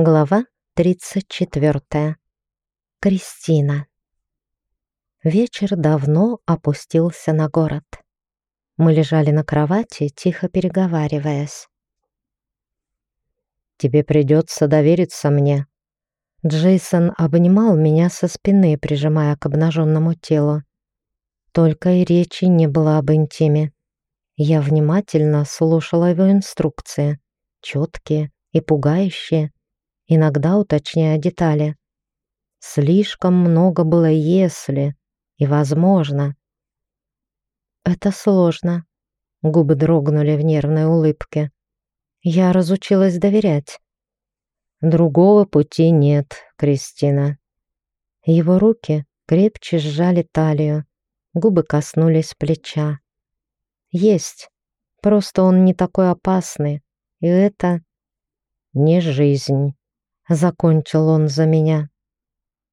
Глава 34. Кристина. Вечер давно опустился на город. Мы лежали на кровати, тихо переговариваясь. «Тебе придется довериться мне». Джейсон обнимал меня со спины, прижимая к обнаженному телу. Только и речи не было об интиме. Я внимательно слушала его инструкции, четкие и пугающие, иногда уточняя детали. Слишком много было «если» и «возможно». Это сложно. Губы дрогнули в нервной улыбке. Я разучилась доверять. Другого пути нет, Кристина. Его руки крепче сжали талию, губы коснулись плеча. Есть, просто он не такой опасный, и это не жизнь. Закончил он за меня.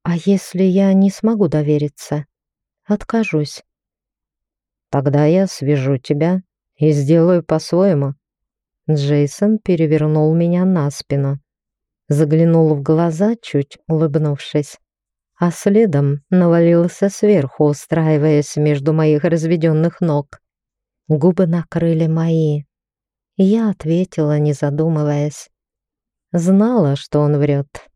А если я не смогу довериться? Откажусь. Тогда я свяжу тебя и сделаю по-своему. Джейсон перевернул меня на спину. Заглянул в глаза, чуть улыбнувшись. А следом навалился сверху, устраиваясь между моих разведенных ног. Губы накрыли мои. Я ответила, не задумываясь. Знала, что он врет.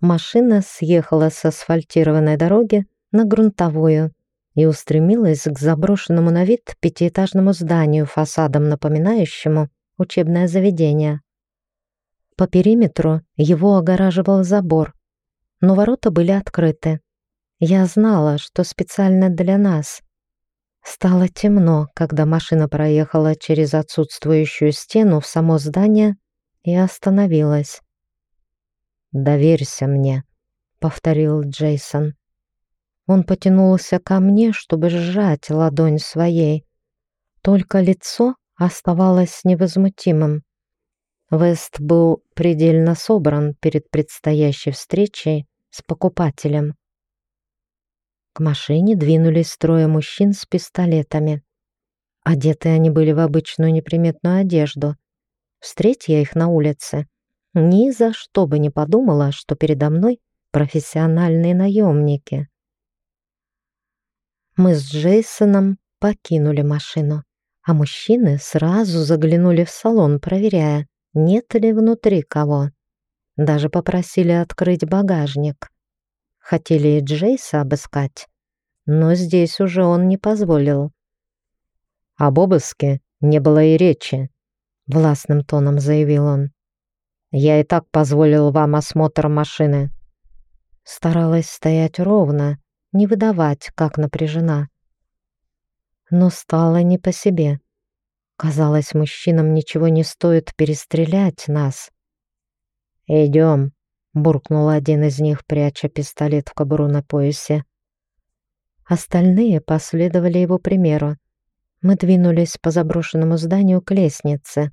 Машина съехала с асфальтированной дороги на грунтовую и устремилась к заброшенному на вид пятиэтажному зданию, фасадом напоминающему учебное заведение. По периметру его огораживал забор, но ворота были открыты. Я знала, что специально для нас. Стало темно, когда машина проехала через отсутствующую стену в само здание и остановилась. «Доверься мне», — повторил Джейсон. Он потянулся ко мне, чтобы сжать ладонь своей. Только лицо оставалось невозмутимым. Вест был предельно собран перед предстоящей встречей с покупателем. К машине двинулись трое мужчин с пистолетами. Одеты они были в обычную неприметную одежду — Встреть я их на улице, ни за что бы не подумала, что передо мной профессиональные наемники. Мы с Джейсоном покинули машину, а мужчины сразу заглянули в салон, проверяя, нет ли внутри кого. Даже попросили открыть багажник. Хотели и Джейса обыскать, но здесь уже он не позволил. Об обыске не было и речи, властным тоном заявил он. «Я и так позволил вам осмотр машины». Старалась стоять ровно, не выдавать, как напряжена. Но стало не по себе. Казалось, мужчинам ничего не стоит перестрелять нас. «Идем», — буркнул один из них, пряча пистолет в кобуру на поясе. Остальные последовали его примеру. Мы двинулись по заброшенному зданию к лестнице.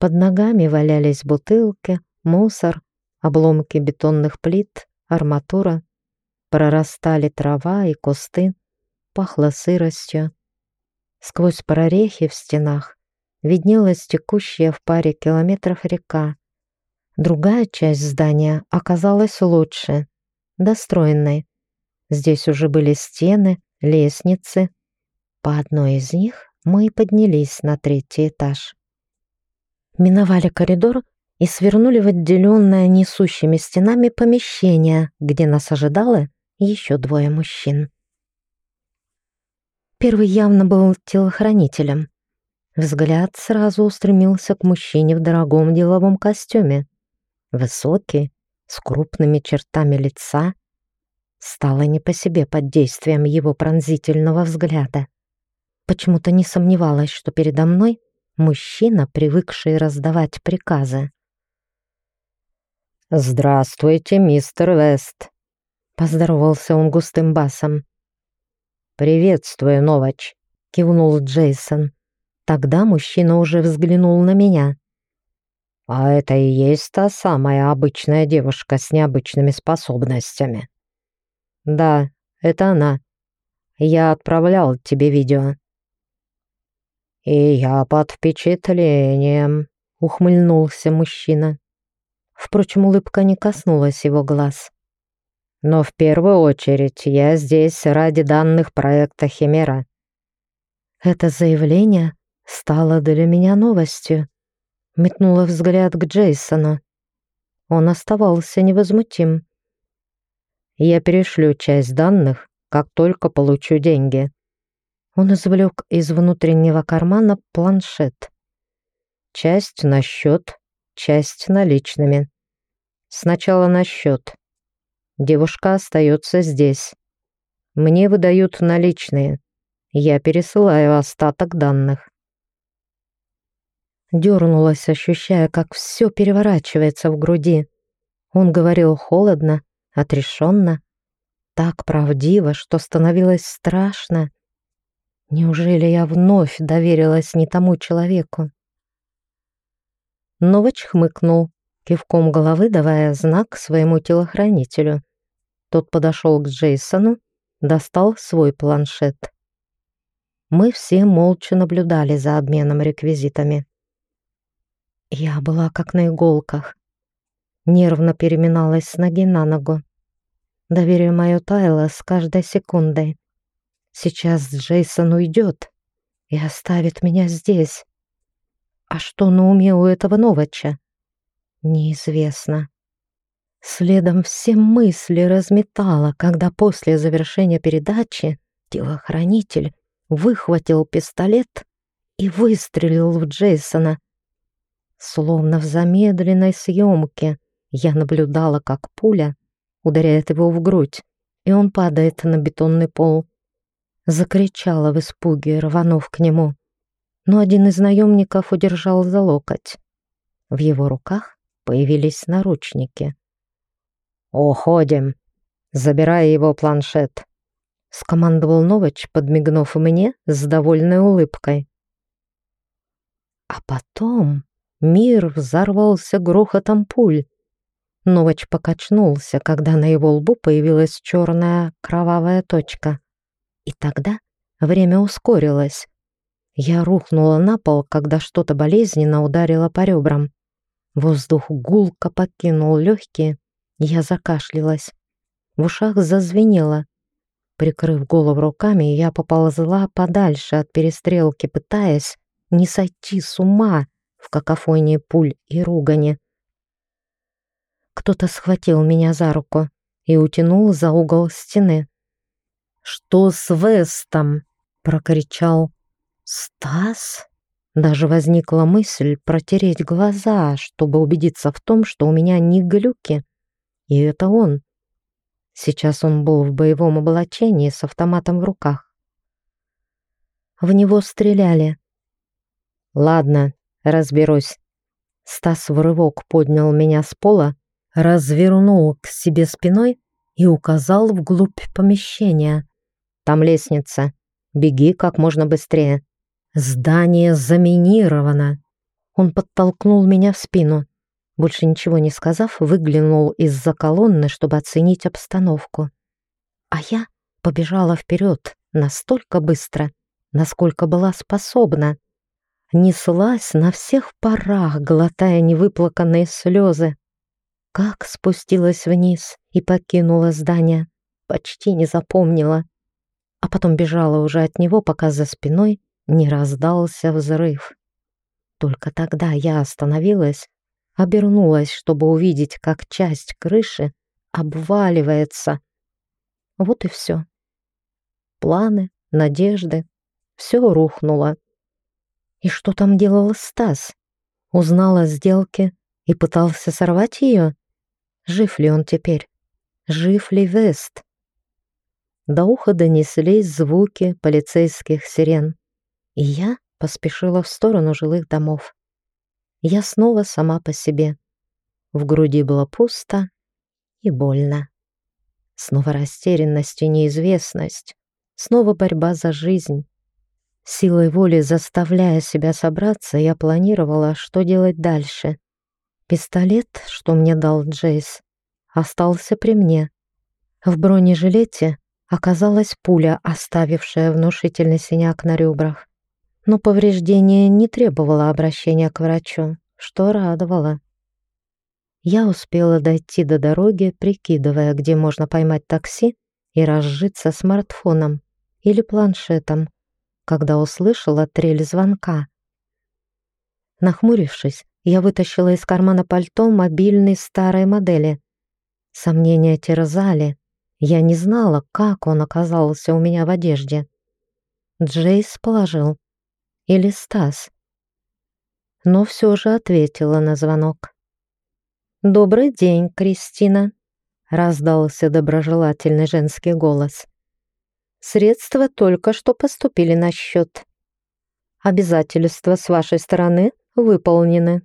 Под ногами валялись бутылки, мусор, обломки бетонных плит, арматура. Прорастали трава и кусты, пахло сыростью. Сквозь прорехи в стенах виднелась текущая в паре километров река. Другая часть здания оказалась лучше, достроенной. Здесь уже были стены, лестницы. По одной из них мы и поднялись на третий этаж миновали коридор и свернули в отделенное несущими стенами помещение, где нас ожидало еще двое мужчин. Первый явно был телохранителем. Взгляд сразу устремился к мужчине в дорогом деловом костюме. Высокий, с крупными чертами лица. Стало не по себе под действием его пронзительного взгляда. Почему-то не сомневалась, что передо мной мужчина, привыкший раздавать приказы. «Здравствуйте, мистер Вест», — поздоровался он густым басом. «Приветствую, Новач», — кивнул Джейсон. Тогда мужчина уже взглянул на меня. «А это и есть та самая обычная девушка с необычными способностями?» «Да, это она. Я отправлял тебе видео». «И я под впечатлением», — ухмыльнулся мужчина. Впрочем, улыбка не коснулась его глаз. «Но в первую очередь я здесь ради данных проекта «Химера». Это заявление стало для меня новостью. Метнула взгляд к Джейсону. Он оставался невозмутим. «Я перешлю часть данных, как только получу деньги». Он извлек из внутреннего кармана планшет. Часть на счет, часть наличными. Сначала на счет. Девушка остается здесь. Мне выдают наличные. Я пересылаю остаток данных. Дернулась, ощущая, как все переворачивается в груди. Он говорил холодно, отрешенно, так правдиво, что становилось страшно. Неужели я вновь доверилась не тому человеку? Новач хмыкнул, кивком головы давая знак своему телохранителю. Тот подошел к Джейсону, достал свой планшет. Мы все молча наблюдали за обменом реквизитами. Я была как на иголках. Нервно переминалась с ноги на ногу. Доверие мое таяло с каждой секундой. Сейчас Джейсон уйдет и оставит меня здесь. А что на уме у этого Новача? Неизвестно. Следом все мысли разметала, когда после завершения передачи телохранитель выхватил пистолет и выстрелил в Джейсона. Словно в замедленной съемке я наблюдала, как пуля ударяет его в грудь, и он падает на бетонный пол. Закричала в испуге, рванув к нему но один из наемников удержал за локоть. В его руках появились наручники. «Уходим! Забирай его планшет!» — скомандовал Новач, подмигнув мне с довольной улыбкой. А потом мир взорвался грохотом пуль. Новач покачнулся, когда на его лбу появилась черная кровавая точка. И тогда время ускорилось. Я рухнула на пол, когда что-то болезненно ударило по ребрам. Воздух гулко покинул легкие, я закашлялась. В ушах зазвенело. Прикрыв голову руками, я поползла подальше от перестрелки, пытаясь не сойти с ума в какофонии пуль и ругани. Кто-то схватил меня за руку и утянул за угол стены. «Что с Вестом?» — прокричал «Стас?» Даже возникла мысль протереть глаза, чтобы убедиться в том, что у меня не глюки. И это он. Сейчас он был в боевом облачении с автоматом в руках. В него стреляли. «Ладно, разберусь». Стас в рывок поднял меня с пола, развернул к себе спиной и указал вглубь помещения. «Там лестница. Беги как можно быстрее». Здание заминировано. Он подтолкнул меня в спину. Больше ничего не сказав, выглянул из-за колонны, чтобы оценить обстановку. А я побежала вперед настолько быстро, насколько была способна. Неслась на всех парах, глотая невыплаканные слезы. Как спустилась вниз и покинула здание, почти не запомнила. А потом бежала уже от него, пока за спиной не раздался взрыв. Только тогда я остановилась, обернулась, чтобы увидеть, как часть крыши обваливается. Вот и все. Планы, надежды, все рухнуло. И что там делал Стас? Узнал о сделке и пытался сорвать ее? Жив ли он теперь? Жив ли Вест? До уха донеслись звуки полицейских сирен и я поспешила в сторону жилых домов. Я снова сама по себе. В груди было пусто и больно. Снова растерянность и неизвестность. Снова борьба за жизнь. Силой воли заставляя себя собраться, я планировала, что делать дальше. Пистолет, что мне дал Джейс, остался при мне. В бронежилете оказалась пуля, оставившая внушительный синяк на ребрах но повреждение не требовало обращения к врачу, что радовало. Я успела дойти до дороги, прикидывая, где можно поймать такси и разжиться смартфоном или планшетом, когда услышала трель звонка. Нахмурившись, я вытащила из кармана пальто мобильный старой модели. Сомнения терзали. Я не знала, как он оказался у меня в одежде. Джейс положил. Или Стас. Но все же ответила на звонок. «Добрый день, Кристина», — раздался доброжелательный женский голос. «Средства только что поступили на счет. Обязательства с вашей стороны выполнены».